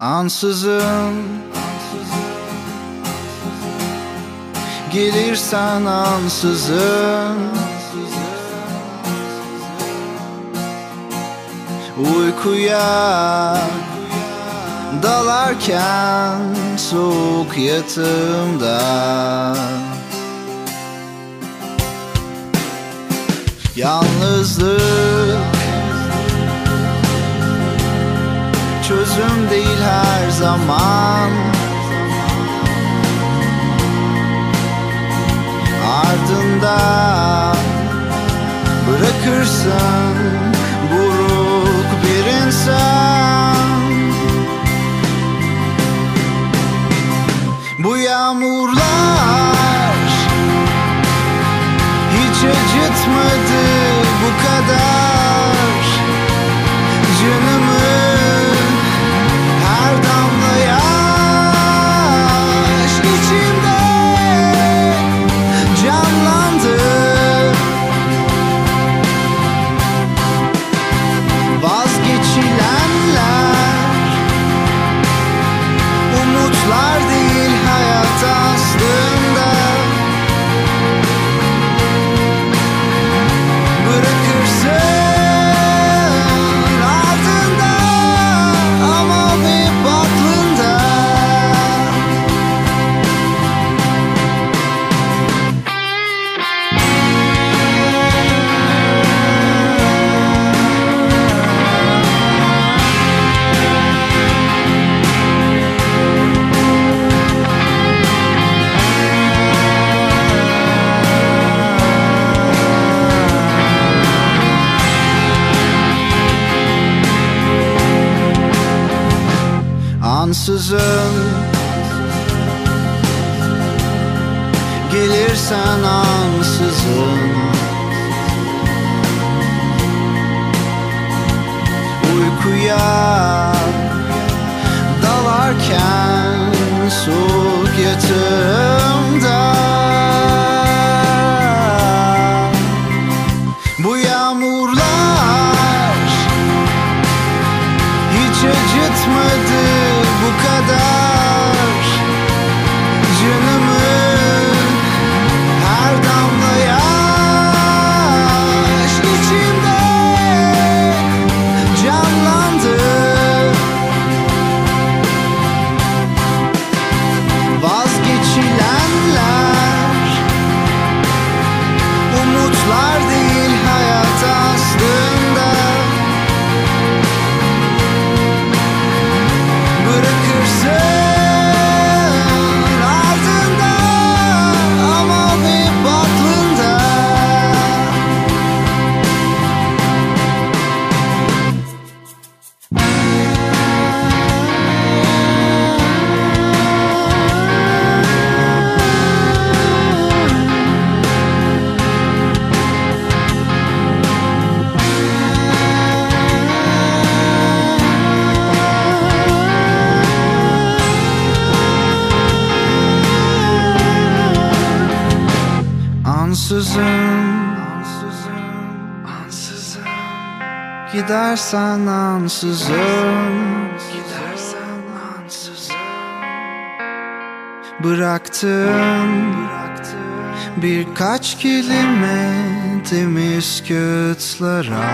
Ansızın. Gelirsen ansızın. Uykuya Dalarken soğuk yatımda Yalnızlık Çözüm değil her zaman. Ardında Bırakırsın Buruk bir insan. Bu yağmurlar Hiç acıtmadı bu kadar. Canımı Ansızın Gelirsen ansızın. Uykuya Dalarken soğuk yatağımda Ansızın Ansızın. Gidersen ansızın. Gidersen ansızın. Bıraktın Birkaç kelime temiz kağıtlara